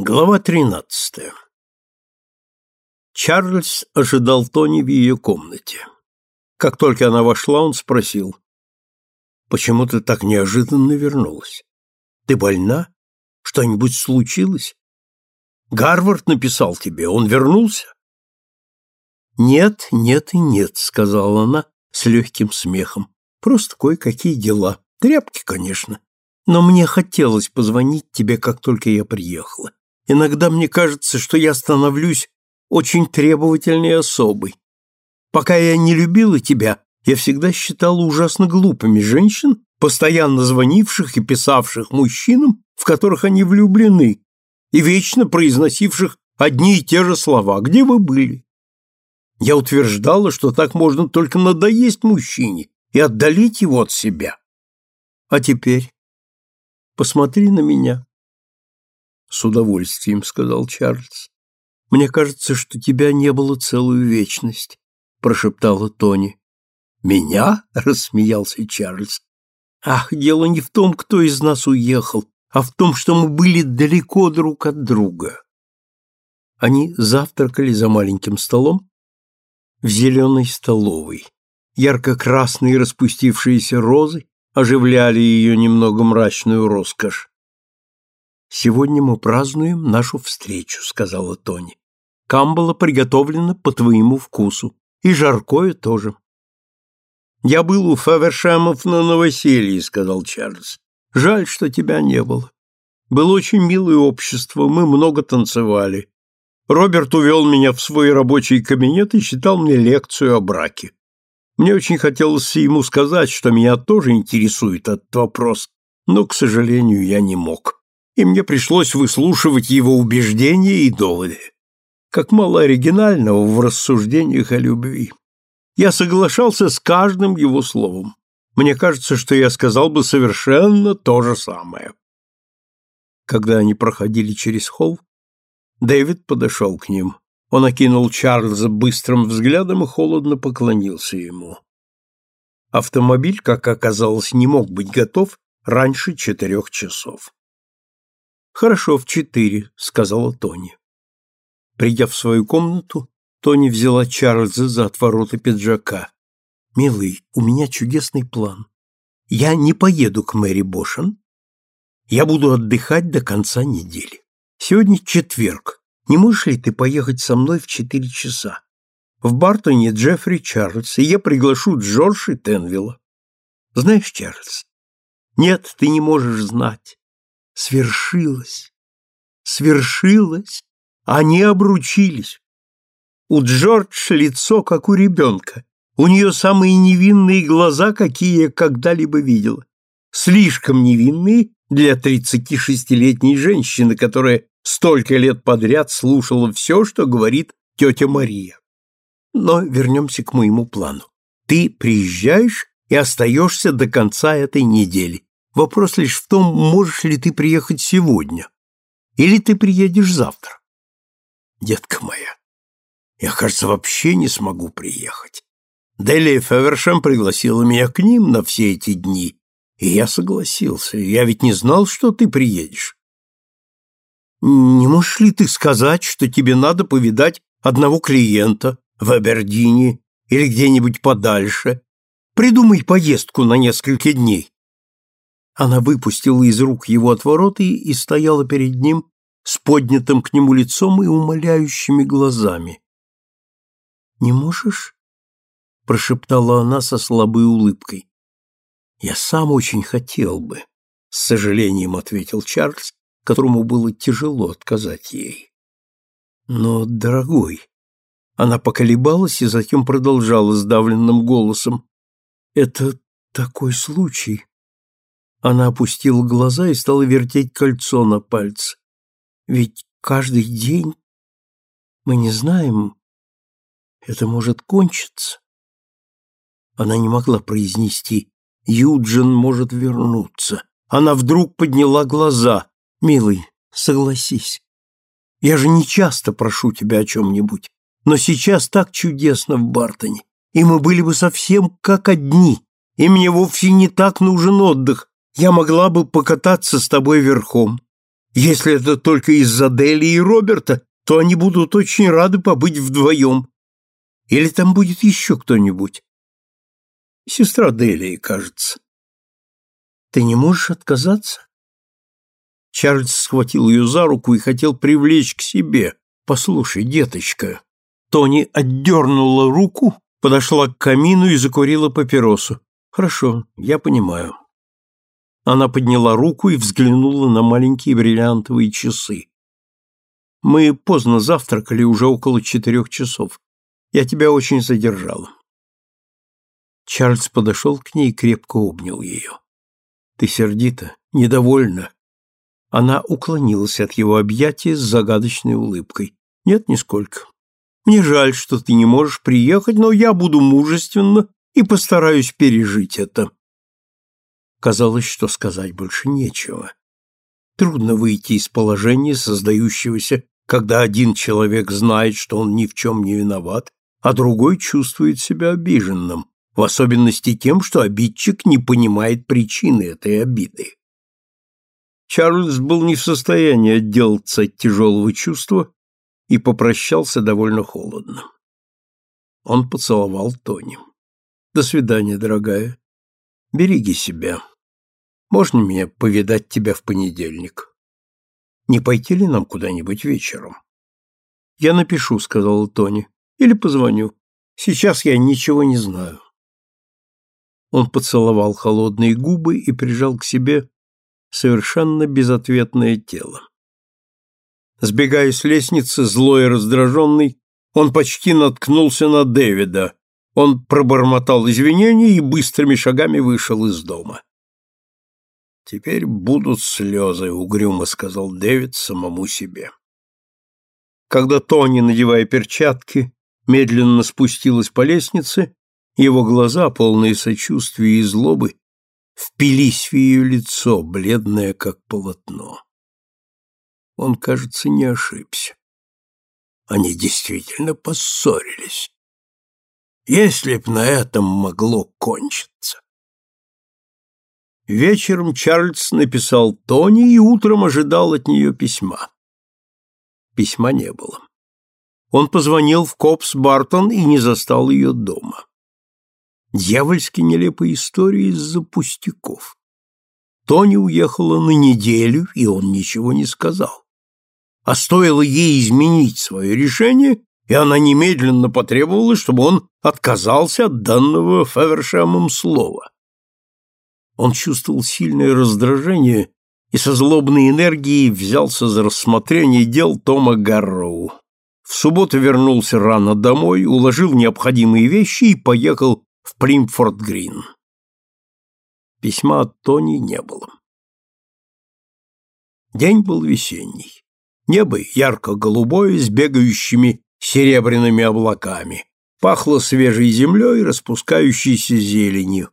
Глава тринадцатая. Чарльз ожидал Тони в ее комнате. Как только она вошла, он спросил, «Почему ты так неожиданно вернулась? Ты больна? Что-нибудь случилось? Гарвард написал тебе, он вернулся?» «Нет, нет и нет», — сказала она с легким смехом. «Просто кое-какие дела. Тряпки, конечно. Но мне хотелось позвонить тебе, как только я приехала. Иногда мне кажется, что я становлюсь очень требовательной особой. Пока я не любила тебя, я всегда считала ужасно глупыми женщин, постоянно звонивших и писавших мужчинам, в которых они влюблены, и вечно произносивших одни и те же слова «Где вы были?». Я утверждала, что так можно только надоесть мужчине и отдалить его от себя. А теперь посмотри на меня. С удовольствием, сказал Чарльз. Мне кажется, что тебя не было целую вечность, прошептала Тони. Меня? рассмеялся Чарльз. Ах, дело не в том, кто из нас уехал, а в том, что мы были далеко друг от друга. Они завтракали за маленьким столом в зеленой столовой. Ярко-красные распустившиеся розы оживляли ее немного мрачную роскошь. «Сегодня мы празднуем нашу встречу», — сказала Тони. «Камбала приготовлена по твоему вкусу, и жаркое тоже». «Я был у Фавершемов на новоселье», — сказал Чарльз. «Жаль, что тебя не было. Было очень милое общество, мы много танцевали. Роберт увел меня в свой рабочий кабинет и читал мне лекцию о браке. Мне очень хотелось ему сказать, что меня тоже интересует этот вопрос, но, к сожалению, я не мог и мне пришлось выслушивать его убеждения и доводы. Как мало оригинального в рассуждениях о любви. Я соглашался с каждым его словом. Мне кажется, что я сказал бы совершенно то же самое. Когда они проходили через холл, Дэвид подошел к ним. Он окинул Чарльза быстрым взглядом и холодно поклонился ему. Автомобиль, как оказалось, не мог быть готов раньше четырех часов. «Хорошо, в четыре», — сказала Тони. Придя в свою комнату, Тони взяла Чарльза за отвороты пиджака. «Милый, у меня чудесный план. Я не поеду к Мэри Бошен. Я буду отдыхать до конца недели. Сегодня четверг. Не можешь ли ты поехать со мной в четыре часа? В Бартоне Джеффри Чарльз, и я приглашу Джордж и Тенвилла. Знаешь, Чарльз, нет, ты не можешь знать свершилось. Свершилось. Они обручились. У Джордж лицо, как у ребенка. У нее самые невинные глаза, какие я когда-либо видела. Слишком невинные для 36-летней женщины, которая столько лет подряд слушала все, что говорит тетя Мария. Но вернемся к моему плану. Ты приезжаешь и остаешься до конца этой недели. Вопрос лишь в том, можешь ли ты приехать сегодня. Или ты приедешь завтра. Детка моя, я, кажется, вообще не смогу приехать. Делия Февершем пригласила меня к ним на все эти дни, и я согласился. Я ведь не знал, что ты приедешь. Не можешь ли ты сказать, что тебе надо повидать одного клиента в Абердине или где-нибудь подальше? Придумай поездку на несколько дней. Она выпустила из рук его отвороты и стояла перед ним с поднятым к нему лицом и умоляющими глазами. «Не можешь?» — прошептала она со слабой улыбкой. «Я сам очень хотел бы», — с сожалением ответил Чарльз, которому было тяжело отказать ей. «Но, дорогой...» Она поколебалась и затем продолжала сдавленным голосом. «Это такой случай. Она опустила глаза и стала вертеть кольцо на пальце. Ведь каждый день мы не знаем, это может кончиться. Она не могла произнести «Юджин может вернуться». Она вдруг подняла глаза. «Милый, согласись. Я же не часто прошу тебя о чем-нибудь, но сейчас так чудесно в Бартоне, и мы были бы совсем как одни, и мне вовсе не так нужен отдых, я могла бы покататься с тобой верхом. Если это только из-за Дели и Роберта, то они будут очень рады побыть вдвоем. Или там будет еще кто-нибудь? Сестра Делии, кажется. Ты не можешь отказаться? Чарльз схватил ее за руку и хотел привлечь к себе. Послушай, деточка. Тони отдернула руку, подошла к камину и закурила папиросу. Хорошо, я понимаю. Она подняла руку и взглянула на маленькие бриллиантовые часы. Мы поздно завтракали, уже около четырех часов. Я тебя очень задержала. Чарльз подошел к ней и крепко обнял ее. Ты сердита, недовольна. Она уклонилась от его объятия с загадочной улыбкой. Нет, нисколько. Мне жаль, что ты не можешь приехать, но я буду мужественна и постараюсь пережить это. Казалось, что сказать больше нечего. Трудно выйти из положения, создающегося, когда один человек знает, что он ни в чем не виноват, а другой чувствует себя обиженным, в особенности тем, что обидчик не понимает причины этой обиды. Чарльз был не в состоянии отделаться от тяжелого чувства и попрощался довольно холодно. Он поцеловал Тони. «До свидания, дорогая. Береги себя. Можно мне повидать тебя в понедельник? Не пойти ли нам куда-нибудь вечером?» «Я напишу», — сказала Тони, — «или позвоню. Сейчас я ничего не знаю». Он поцеловал холодные губы и прижал к себе совершенно безответное тело. Сбегая с лестницы, злой и раздраженный, он почти наткнулся на Дэвида. Он пробормотал извинения и быстрыми шагами вышел из дома. «Теперь будут слезы», — угрюмо сказал Дэвид самому себе. Когда Тони, надевая перчатки, медленно спустилась по лестнице, его глаза, полные сочувствия и злобы, впились в ее лицо, бледное как полотно. Он, кажется, не ошибся. Они действительно поссорились. Если б на этом могло кончиться. Вечером Чарльз написал Тони и утром ожидал от нее письма. Письма не было. Он позвонил в Копс Бартон и не застал ее дома. Дьявольски нелепая история из-за пустяков. Тони уехала на неделю, и он ничего не сказал. А стоило ей изменить свое решение, и она немедленно потребовала, чтобы он отказался от данного Февершемом слова. Он чувствовал сильное раздражение и со злобной энергией взялся за рассмотрение дел Тома Гарроу. В субботу вернулся рано домой, уложил необходимые вещи и поехал в Примфорд-Грин. Письма от Тони не было. День был весенний. Небо ярко-голубое с бегающими серебряными облаками. Пахло свежей землей, распускающейся зеленью.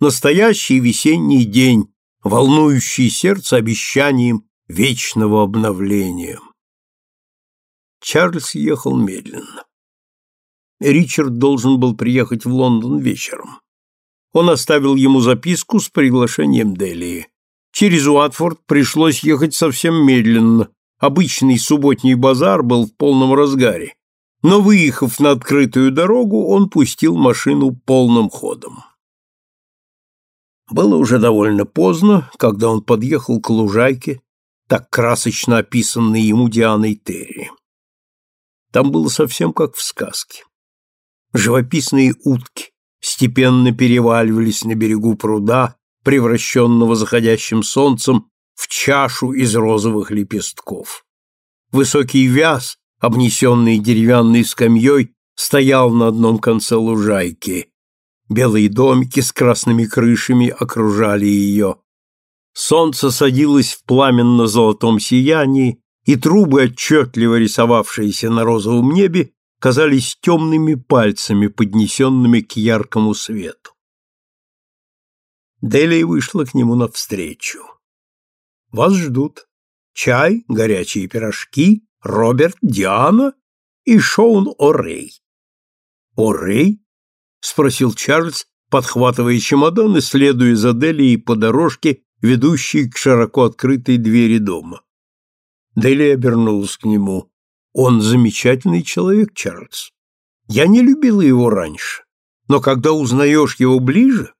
Настоящий весенний день, волнующий сердце обещанием вечного обновления. Чарльз ехал медленно. Ричард должен был приехать в Лондон вечером. Он оставил ему записку с приглашением Делии. Через Уатфорд пришлось ехать совсем медленно. Обычный субботний базар был в полном разгаре. Но, выехав на открытую дорогу, он пустил машину полным ходом. Было уже довольно поздно, когда он подъехал к лужайке, так красочно описанной ему Дианой Терри. Там было совсем как в сказке. Живописные утки степенно переваливались на берегу пруда, превращенного заходящим солнцем в чашу из розовых лепестков. Высокий вяз, обнесенный деревянной скамьей, стоял на одном конце лужайки. Белые домики с красными крышами окружали ее. Солнце садилось в пламенно-золотом сиянии, и трубы, отчетливо рисовавшиеся на розовом небе, казались темными пальцами, поднесенными к яркому свету. Делия вышла к нему навстречу. «Вас ждут. Чай, горячие пирожки, Роберт, Диана и Шоун О'Рей». «О'Рей?» — спросил Чарльз, подхватывая чемодан и следуя за Делией по дорожке, ведущей к широко открытой двери дома. Дели обернулась к нему. Он замечательный человек, Чарльз. Я не любила его раньше, но когда узнаешь его ближе,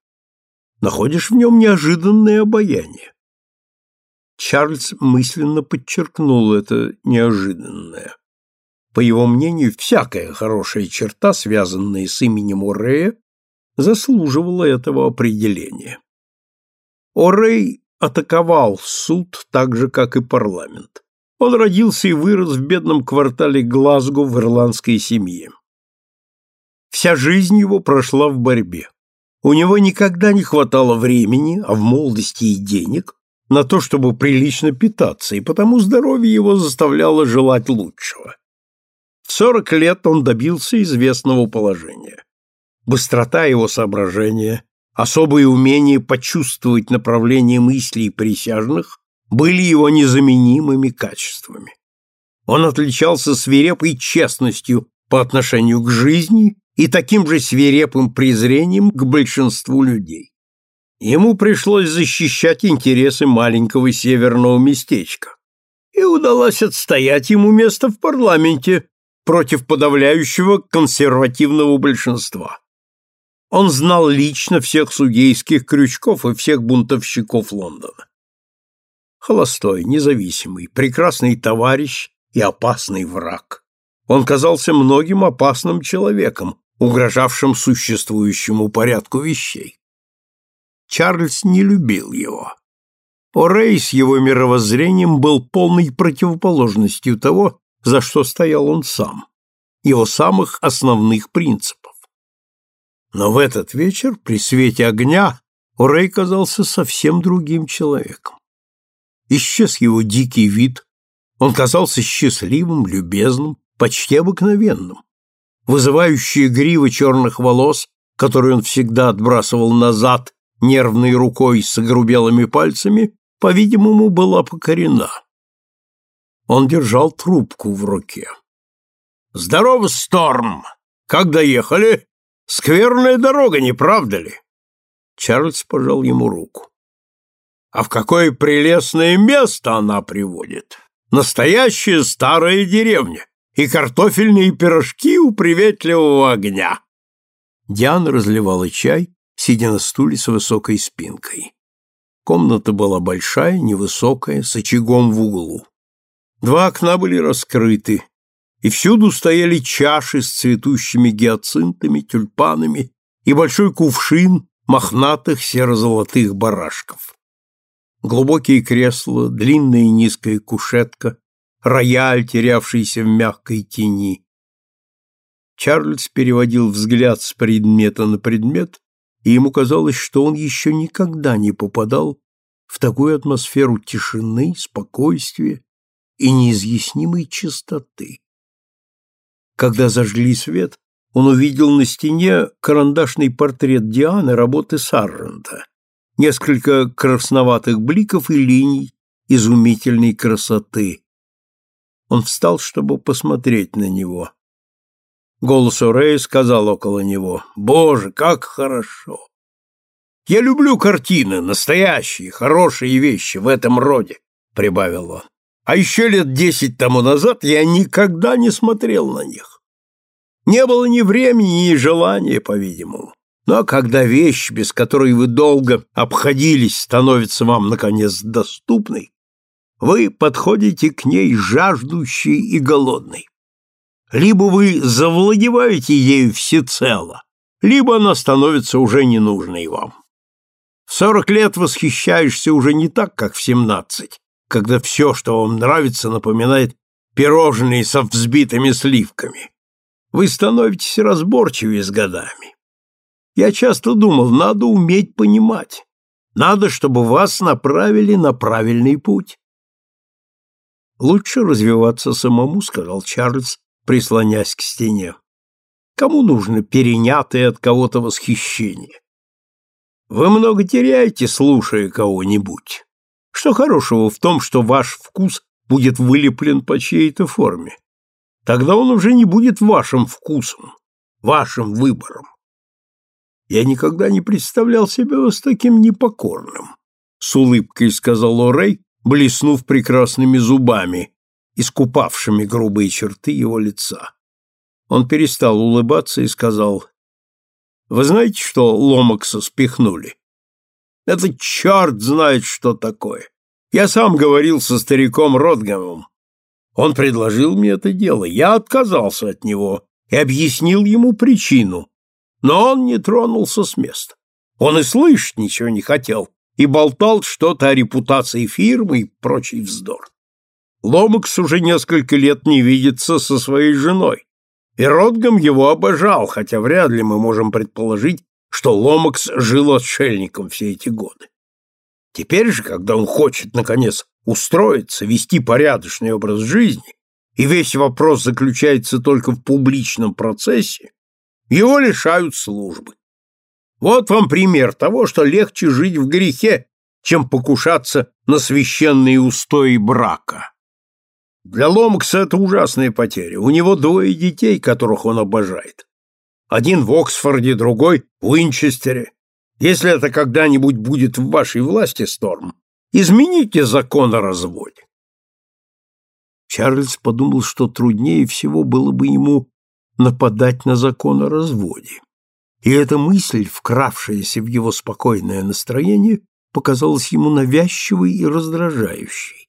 находишь в нем неожиданное обаяние. Чарльз мысленно подчеркнул это неожиданное. По его мнению, всякая хорошая черта, связанная с именем Орея, заслуживала этого определения. Орей атаковал суд так же, как и парламент. Он родился и вырос в бедном квартале Глазго в ирландской семье. Вся жизнь его прошла в борьбе. У него никогда не хватало времени, а в молодости и денег, на то, чтобы прилично питаться, и потому здоровье его заставляло желать лучшего. В сорок лет он добился известного положения. Быстрота его соображения, особое умение почувствовать направление мыслей присяжных были его незаменимыми качествами. Он отличался свирепой честностью по отношению к жизни и таким же свирепым презрением к большинству людей. Ему пришлось защищать интересы маленького северного местечка, и удалось отстоять ему место в парламенте против подавляющего консервативного большинства. Он знал лично всех судейских крючков и всех бунтовщиков Лондона. Холостой, независимый, прекрасный товарищ и опасный враг. Он казался многим опасным человеком, угрожавшим существующему порядку вещей. Чарльз не любил его. Орей с его мировоззрением был полной противоположностью того, за что стоял он сам, его самых основных принципов. Но в этот вечер, при свете огня, Орей казался совсем другим человеком. Исчез его дикий вид, он казался счастливым, любезным, почти обыкновенным. Вызывающая грива черных волос, которую он всегда отбрасывал назад нервной рукой с огрубелыми пальцами, по-видимому, была покорена. Он держал трубку в руке. «Здорово, Сторм! Как доехали? Скверная дорога, не правда ли?» Чарльз пожал ему руку. «А в какое прелестное место она приводит! Настоящая старая деревня и картофельные пирожки у приветливого огня!» Диана разливала чай, сидя на стуле с высокой спинкой. Комната была большая, невысокая, с очагом в углу. Два окна были раскрыты, и всюду стояли чаши с цветущими гиацинтами, тюльпанами и большой кувшин мохнатых серо-золотых барашков. Глубокие кресла, длинная и низкая кушетка, рояль, терявшийся в мягкой тени. Чарльз переводил взгляд с предмета на предмет и ему казалось, что он еще никогда не попадал в такую атмосферу тишины, спокойствия и неизъяснимой чистоты. Когда зажгли свет, он увидел на стене карандашный портрет Дианы работы Саррента, несколько красноватых бликов и линий изумительной красоты. Он встал, чтобы посмотреть на него. Голос Орея сказал около него, «Боже, как хорошо! Я люблю картины, настоящие, хорошие вещи в этом роде», — прибавил он. «А еще лет десять тому назад я никогда не смотрел на них. Не было ни времени, ни желания, по-видимому. Но когда вещь, без которой вы долго обходились, становится вам, наконец, доступной, вы подходите к ней жаждущий и голодный. Либо вы завладеваете ею всецело, либо она становится уже ненужной вам. В сорок лет восхищаешься уже не так, как в семнадцать, когда все, что вам нравится, напоминает пирожные со взбитыми сливками. Вы становитесь разборчивее с годами. Я часто думал, надо уметь понимать. Надо, чтобы вас направили на правильный путь. Лучше развиваться самому, сказал Чарльз, прислонясь к стене. Кому нужно перенятое от кого-то восхищение? Вы много теряете, слушая кого-нибудь. Что хорошего в том, что ваш вкус будет вылеплен по чьей-то форме? Тогда он уже не будет вашим вкусом, вашим выбором. Я никогда не представлял себя вас таким непокорным, с улыбкой сказал Орей, блеснув прекрасными зубами, искупавшими грубые черты его лица. Он перестал улыбаться и сказал, «Вы знаете, что Ломакса спихнули? Это черт знает, что такое. Я сам говорил со стариком Ротгамом. Он предложил мне это дело. Я отказался от него и объяснил ему причину. Но он не тронулся с места. Он и слышать ничего не хотел и болтал что-то о репутации фирмы и прочий вздор. Ломакс уже несколько лет не видится со своей женой. И Ротгам его обожал, хотя вряд ли мы можем предположить, что Ломакс жил отшельником все эти годы. Теперь же, когда он хочет, наконец, устроиться, вести порядочный образ жизни, и весь вопрос заключается только в публичном процессе, его лишают службы. Вот вам пример того, что легче жить в грехе, чем покушаться на священные устои брака. Для Ломакса это ужасная потеря. У него двое детей, которых он обожает. Один в Оксфорде, другой в Уинчестере. Если это когда-нибудь будет в вашей власти, Сторм, измените закон о разводе. Чарльз подумал, что труднее всего было бы ему нападать на закон о разводе. И эта мысль, вкравшаяся в его спокойное настроение, показалась ему навязчивой и раздражающей.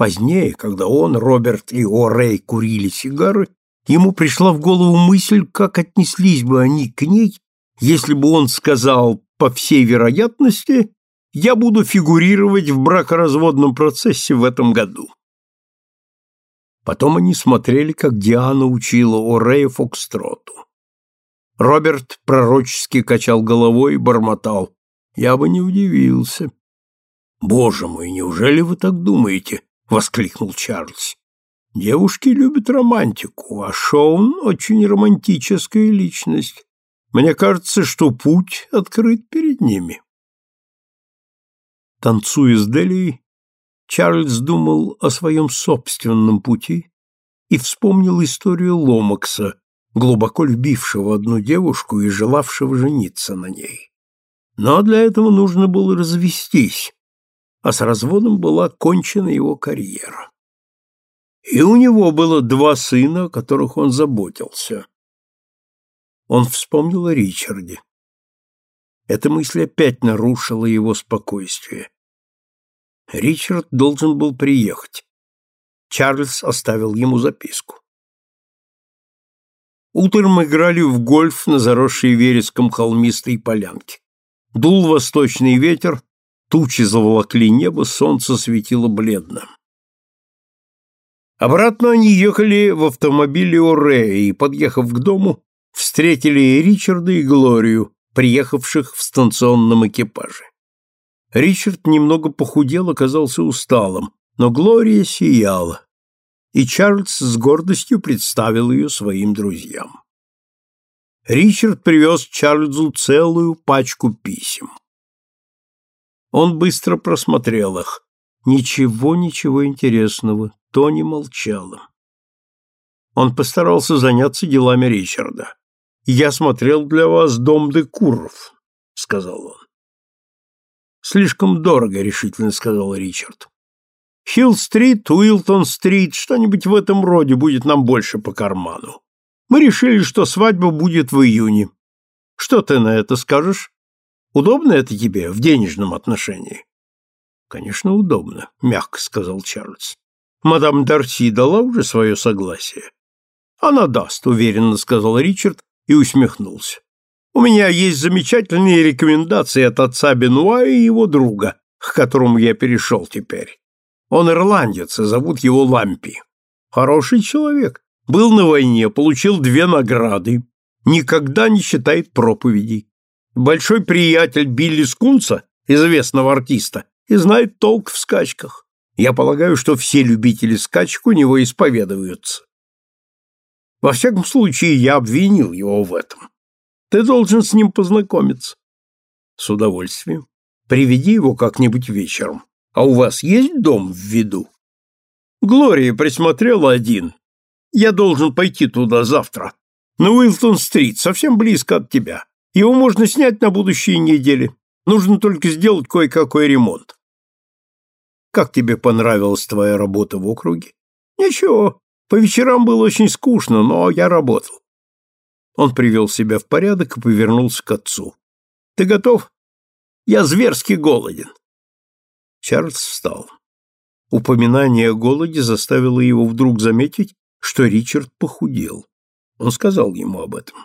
Позднее, когда он, Роберт и О'Рей курили сигары, ему пришла в голову мысль, как отнеслись бы они к ней, если бы он сказал, по всей вероятности, я буду фигурировать в бракоразводном процессе в этом году. Потом они смотрели, как Диана учила Орея Фокстроту. Роберт пророчески качал головой и бормотал. «Я бы не удивился». «Боже мой, неужели вы так думаете?» — воскликнул Чарльз. «Девушки любят романтику, а Шоун — очень романтическая личность. Мне кажется, что путь открыт перед ними». Танцуя с Делией, Чарльз думал о своем собственном пути и вспомнил историю Ломакса, глубоко любившего одну девушку и желавшего жениться на ней. Но для этого нужно было развестись, а с разводом была кончена его карьера. И у него было два сына, о которых он заботился. Он вспомнил о Ричарде. Эта мысль опять нарушила его спокойствие. Ричард должен был приехать. Чарльз оставил ему записку. Утром играли в гольф на заросшей вереском холмистой полянке. Дул восточный ветер, тучи заволокли небо, солнце светило бледно. Обратно они ехали в автомобиле О'Рея и, подъехав к дому, встретили Ричарда и Глорию, приехавших в станционном экипаже. Ричард немного похудел, оказался усталым, но Глория сияла и Чарльз с гордостью представил ее своим друзьям. Ричард привез Чарльзу целую пачку писем. Он быстро просмотрел их. Ничего, ничего интересного. Тони молчала. Он постарался заняться делами Ричарда. «Я смотрел для вас дом де Куров», — сказал он. «Слишком дорого», — решительно сказал Ричард. Хилл-стрит, Уилтон-стрит, что-нибудь в этом роде будет нам больше по карману. Мы решили, что свадьба будет в июне. Что ты на это скажешь? Удобно это тебе в денежном отношении? Конечно, удобно, мягко сказал Чарльз. Мадам Дарси дала уже свое согласие. Она даст, уверенно сказал Ричард и усмехнулся. У меня есть замечательные рекомендации от отца Бенуа и его друга, к которому я перешел теперь. Он ирландец, и зовут его Лампи. Хороший человек. Был на войне, получил две награды. Никогда не читает проповедей. Большой приятель Билли Скунса, известного артиста, и знает толк в скачках. Я полагаю, что все любители скачек у него исповедуются. Во всяком случае, я обвинил его в этом. Ты должен с ним познакомиться. С удовольствием. Приведи его как-нибудь вечером. А у вас есть дом в виду? Глория присмотрела один. Я должен пойти туда завтра. На Уилтон-стрит, совсем близко от тебя. Его можно снять на будущие недели. Нужно только сделать кое-какой ремонт. Как тебе понравилась твоя работа в округе? Ничего, по вечерам было очень скучно, но я работал. Он привел себя в порядок и повернулся к отцу. Ты готов? Я зверски голоден. Чарльз встал. Упоминание о голоде заставило его вдруг заметить, что Ричард похудел. Он сказал ему об этом.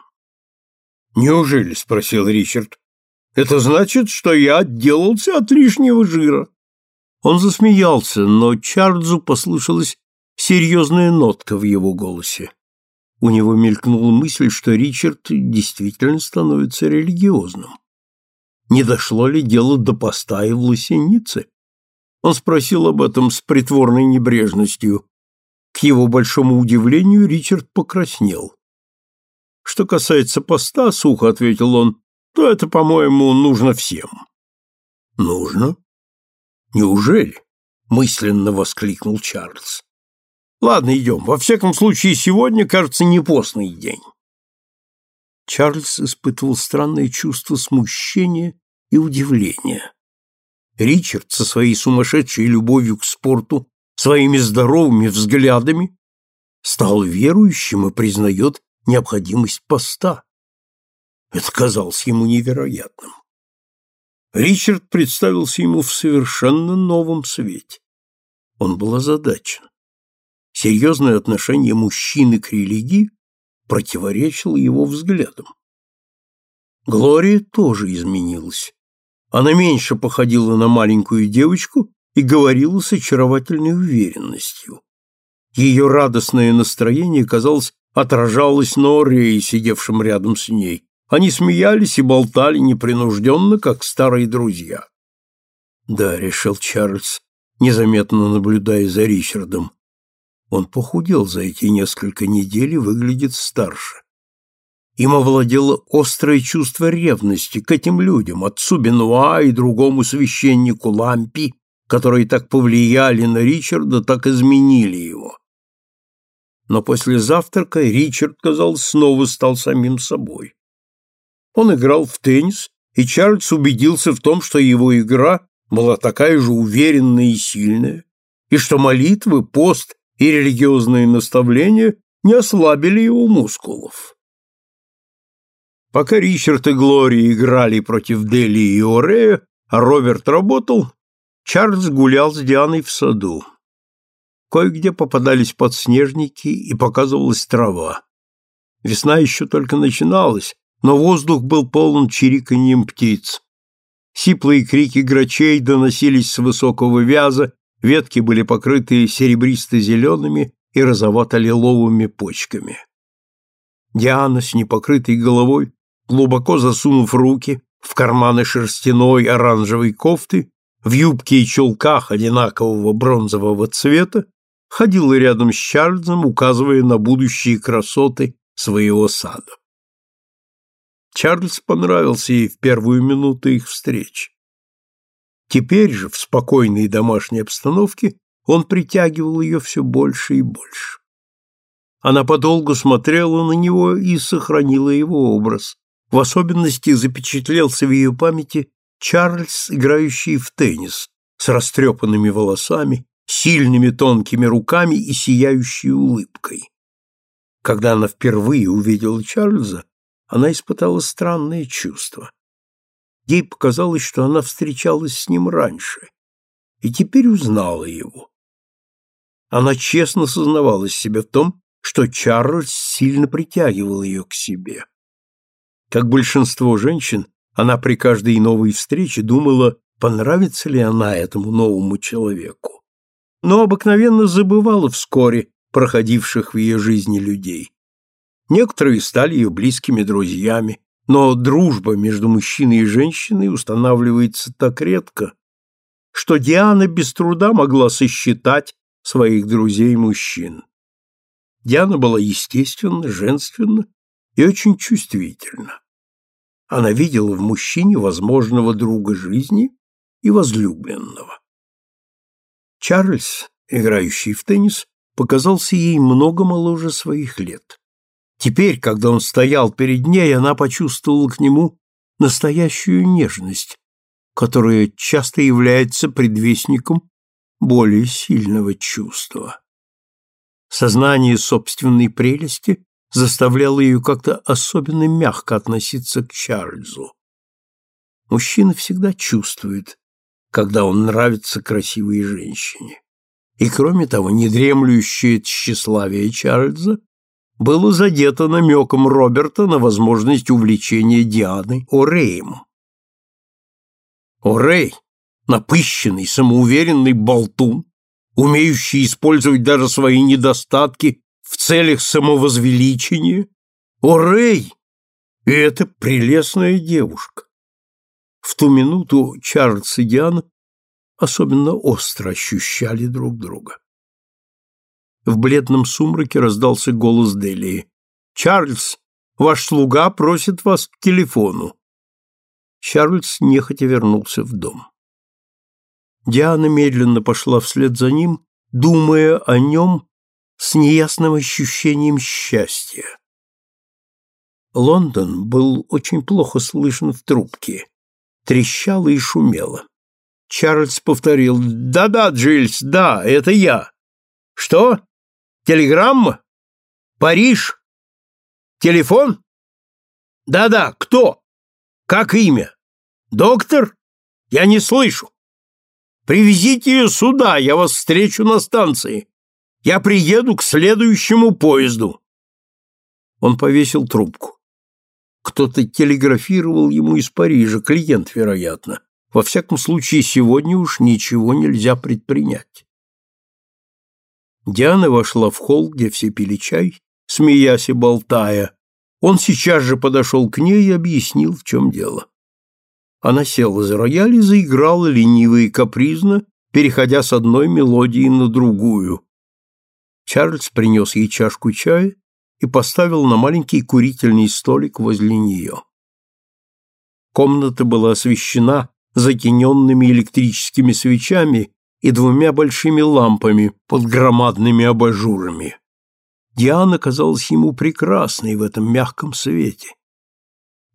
«Неужели?» — спросил Ричард. «Это значит, что я отделался от лишнего жира». Он засмеялся, но Чарльзу послышалась серьезная нотка в его голосе. У него мелькнула мысль, что Ричард действительно становится религиозным. Не дошло ли дело до поста и в лосенице? Он спросил об этом с притворной небрежностью. К его большому удивлению Ричард покраснел. Что касается поста, сухо ответил он, то это, по-моему, нужно всем. Нужно? Неужели? мысленно воскликнул Чарльз. Ладно, идем. Во всяком случае, сегодня, кажется, не постный день. Чарльз испытывал странное чувство смущения и удивления. Ричард со своей сумасшедшей любовью к спорту, своими здоровыми взглядами, стал верующим и признает необходимость поста. Это казалось ему невероятным. Ричард представился ему в совершенно новом свете. Он был озадачен. Серьезное отношение мужчины к религии противоречило его взглядам. Глория тоже изменилась. Она меньше походила на маленькую девочку и говорила с очаровательной уверенностью. Ее радостное настроение, казалось, отражалось на Орее, сидевшем рядом с ней. Они смеялись и болтали непринужденно, как старые друзья. «Да», — решил Чарльз, незаметно наблюдая за Ричардом. Он похудел за эти несколько недель и выглядит старше. Им овладело острое чувство ревности к этим людям, отцу Бенуа и другому священнику Лампи, которые так повлияли на Ричарда, так изменили его. Но после завтрака Ричард, казалось, снова стал самим собой. Он играл в теннис, и Чарльз убедился в том, что его игра была такая же уверенная и сильная, и что молитвы, пост и религиозные наставления не ослабили его мускулов. Пока Ричард и Глория играли против Дели и Орея, а Роберт работал, Чарльз гулял с Дианой в саду. Кое-где попадались подснежники и показывалась трава. Весна еще только начиналась, но воздух был полон чириканьем птиц. Сиплые крики грачей доносились с высокого вяза, ветки были покрыты серебристо-зелеными и розовато-лиловыми почками. Диана с непокрытой головой, глубоко засунув руки в карманы шерстяной оранжевой кофты, в юбке и чулках одинакового бронзового цвета, ходила рядом с Чарльзом, указывая на будущие красоты своего сада. Чарльз понравился ей в первую минуту их встречи. Теперь же, в спокойной домашней обстановке, он притягивал ее все больше и больше. Она подолгу смотрела на него и сохранила его образ. В особенности запечатлелся в ее памяти Чарльз, играющий в теннис, с растрепанными волосами, сильными тонкими руками и сияющей улыбкой. Когда она впервые увидела Чарльза, она испытала странное чувство. Ей показалось, что она встречалась с ним раньше, и теперь узнала его. Она честно сознавалась себе в том, что Чарльз сильно притягивал ее к себе. Как большинство женщин, она при каждой новой встрече думала, понравится ли она этому новому человеку но обыкновенно забывала вскоре проходивших в ее жизни людей. Некоторые стали ее близкими друзьями, но дружба между мужчиной и женщиной устанавливается так редко, что Диана без труда могла сосчитать своих друзей-мужчин. Диана была естественна, женственна и очень чувствительна. Она видела в мужчине возможного друга жизни и возлюбленного. Чарльз, играющий в теннис, показался ей много моложе своих лет. Теперь, когда он стоял перед ней, она почувствовала к нему настоящую нежность, которая часто является предвестником более сильного чувства. Сознание собственной прелести заставляло ее как-то особенно мягко относиться к Чарльзу. Мужчина всегда чувствует, когда он нравится красивой женщине. И кроме того, недремлющее тщеславие Чарльза было задето намеком Роберта на возможность увлечения Дианы О'Реем. О'Рей, напыщенный, самоуверенный болтун, умеющий использовать даже свои недостатки в целях самовозвеличения, О'Рей — и эта прелестная девушка. В ту минуту Чарльз и Диана особенно остро ощущали друг друга. В бледном сумраке раздался голос Делии. «Чарльз, ваш слуга просит вас к телефону». Чарльз нехотя вернулся в дом. Диана медленно пошла вслед за ним, думая о нем с неясным ощущением счастья. Лондон был очень плохо слышен в трубке, трещало и шумело. Чарльз повторил «Да-да, Джильс, да, это я». «Что? Телеграмма? Париж? Телефон? Да-да, кто? Как имя? Доктор? Я не слышу. Привезите ее сюда, я вас встречу на станции. Я приеду к следующему поезду. Он повесил трубку. Кто-то телеграфировал ему из Парижа, клиент, вероятно. Во всяком случае, сегодня уж ничего нельзя предпринять. Диана вошла в холл, где все пили чай, смеясь и болтая. Он сейчас же подошел к ней и объяснил, в чем дело. Она села за рояль и заиграла лениво и капризно, переходя с одной мелодии на другую. Чарльз принес ей чашку чая и поставил на маленький курительный столик возле нее. Комната была освещена затененными электрическими свечами и двумя большими лампами под громадными абажурами. Диана казалась ему прекрасной в этом мягком свете.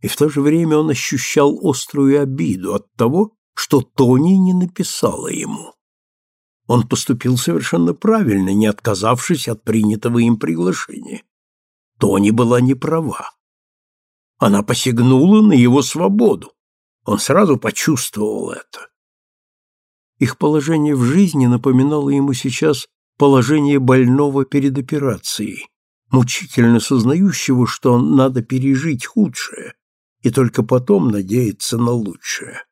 И в то же время он ощущал острую обиду от того, что Тони не написала ему. Он поступил совершенно правильно, не отказавшись от принятого им приглашения. Тони была не права. Она посягнула на его свободу. Он сразу почувствовал это. Их положение в жизни напоминало ему сейчас положение больного перед операцией, мучительно сознающего, что надо пережить худшее и только потом надеяться на лучшее.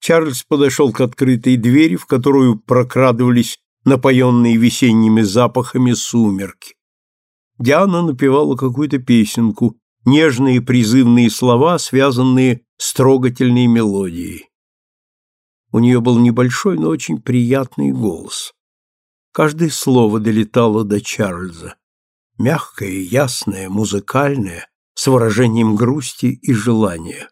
Чарльз подошел к открытой двери, в которую прокрадывались напоенные весенними запахами сумерки. Диана напевала какую-то песенку, нежные призывные слова, связанные с трогательной мелодией. У нее был небольшой, но очень приятный голос. Каждое слово долетало до Чарльза. Мягкое, ясное, музыкальное, с выражением грусти и желания.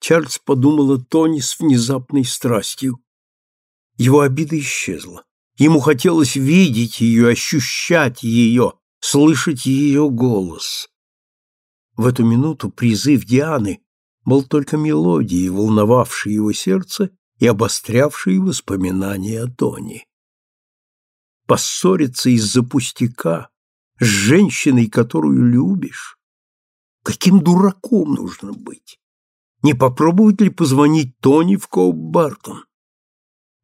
Чарльз подумал о Тони с внезапной страстью. Его обида исчезла. Ему хотелось видеть ее, ощущать ее, слышать ее голос. В эту минуту призыв Дианы был только мелодией, волновавшей его сердце и обострявшие воспоминания о Тони. Поссориться из-за пустяка с женщиной, которую любишь? Каким дураком нужно быть? Не попробовать ли позвонить Тони в Коуп-Бартон?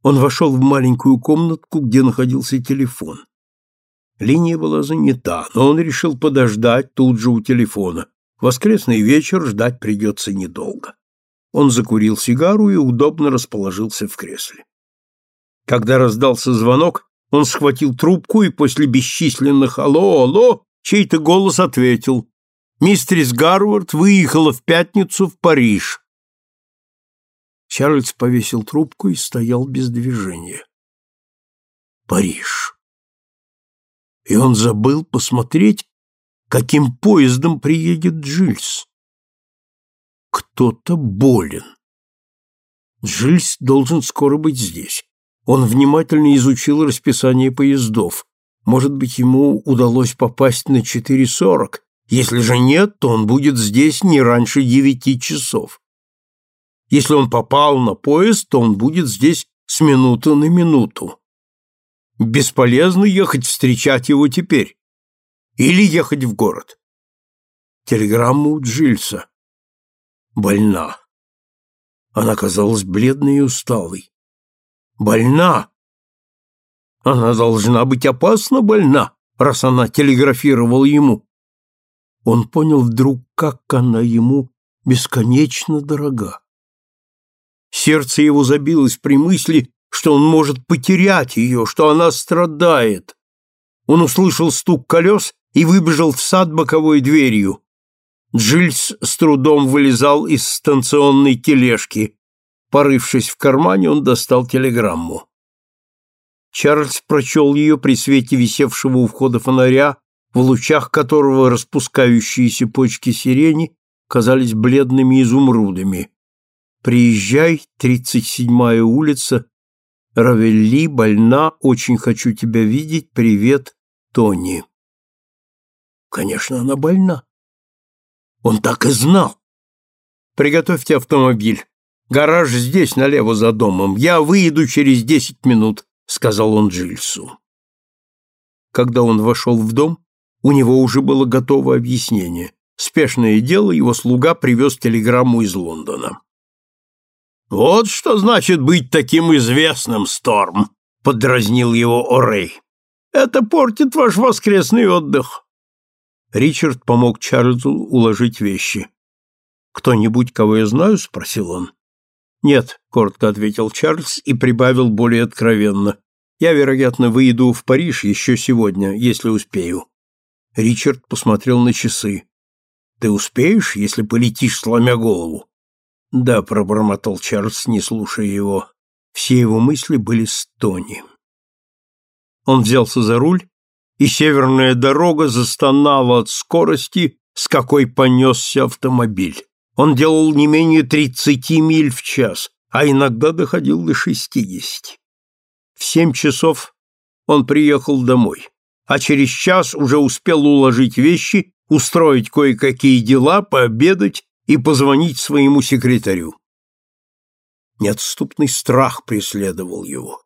Он вошел в маленькую комнатку, где находился телефон. Линия была занята, но он решил подождать тут же у телефона. Воскресный вечер ждать придется недолго. Он закурил сигару и удобно расположился в кресле. Когда раздался звонок, он схватил трубку и после бесчисленных «Алло, алло!» чей-то голос ответил «Мистерис Гарвард выехала в пятницу в Париж». Чарльз повесил трубку и стоял без движения. Париж. И он забыл посмотреть, каким поездом приедет Джильс. Кто-то болен. Жильс должен скоро быть здесь. Он внимательно изучил расписание поездов. Может быть, ему удалось попасть на 4.40. Если же нет, то он будет здесь не раньше девяти часов. Если он попал на поезд, то он будет здесь с минуты на минуту. Бесполезно ехать встречать его теперь. Или ехать в город. Телеграмма у Джильса. Больна. Она казалась бледной и усталой. Больна. Она должна быть опасно больна, раз она телеграфировала ему. Он понял вдруг, как она ему бесконечно дорога. Сердце его забилось при мысли, что он может потерять ее, что она страдает. Он услышал стук колес и выбежал в сад боковой дверью. Джильс с трудом вылезал из станционной тележки. Порывшись в кармане, он достал телеграмму. Чарльз прочел ее при свете висевшего у входа фонаря, в лучах которого распускающиеся почки сирени казались бледными изумрудами. «Приезжай, тридцать седьмая улица, Равелли, больна, очень хочу тебя видеть, привет, Тони». Конечно, она больна. Он так и знал. Приготовьте автомобиль. Гараж здесь, налево за домом. Я выеду через десять минут, сказал он Джильсу. Когда он вошел в дом, у него уже было готово объяснение. Спешное дело, его слуга привез телеграмму из Лондона. «Вот что значит быть таким известным, Сторм!» — подразнил его Орей. «Это портит ваш воскресный отдых. Ричард помог Чарльзу уложить вещи. «Кто-нибудь, кого я знаю?» — спросил он. «Нет», — коротко ответил Чарльз и прибавил более откровенно. «Я, вероятно, выйду в Париж еще сегодня, если успею». Ричард посмотрел на часы. «Ты успеешь, если полетишь, сломя голову?» «Да», — пробормотал Чарльз, не слушая его. Все его мысли были с Тони. Он взялся за руль и северная дорога застонала от скорости, с какой понесся автомобиль. Он делал не менее тридцати миль в час, а иногда доходил до шестидесяти. В семь часов он приехал домой, а через час уже успел уложить вещи, устроить кое-какие дела, пообедать и позвонить своему секретарю. Неотступный страх преследовал его.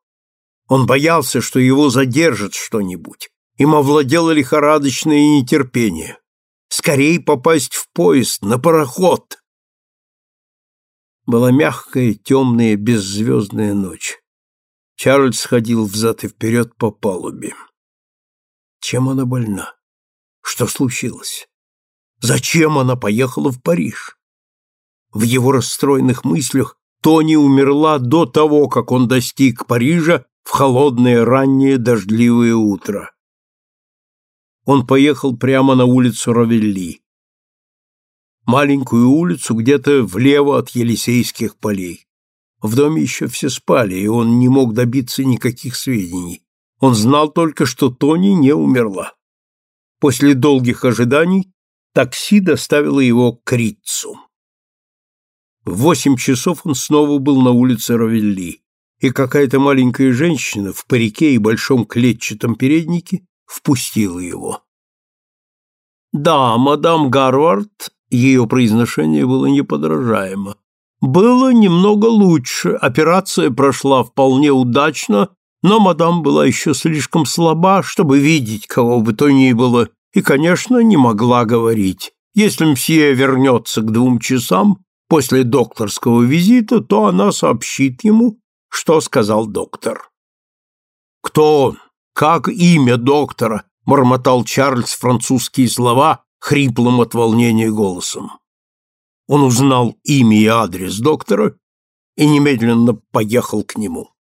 Он боялся, что его задержат что-нибудь, им овладело лихорадочное нетерпение. Скорей попасть в поезд, на пароход. Была мягкая, темная, беззвездная ночь. Чарльз ходил взад и вперед по палубе. Чем она больна? Что случилось? Зачем она поехала в Париж? В его расстроенных мыслях Тони умерла до того, как он достиг Парижа в холодное раннее дождливое утро он поехал прямо на улицу Равелли. Маленькую улицу где-то влево от Елисейских полей. В доме еще все спали, и он не мог добиться никаких сведений. Он знал только, что Тони не умерла. После долгих ожиданий такси доставило его к Риццу. В восемь часов он снова был на улице Равелли, и какая-то маленькая женщина в парике и большом клетчатом переднике впустила его. Да, мадам Гарвард, ее произношение было неподражаемо. Было немного лучше, операция прошла вполне удачно, но мадам была еще слишком слаба, чтобы видеть кого бы то ни было, и, конечно, не могла говорить. Если мсье вернется к двум часам после докторского визита, то она сообщит ему, что сказал доктор. Кто он? Как имя доктора? бормотал Чарльз французские слова хриплым от волнения голосом. Он узнал имя и адрес доктора и немедленно поехал к нему.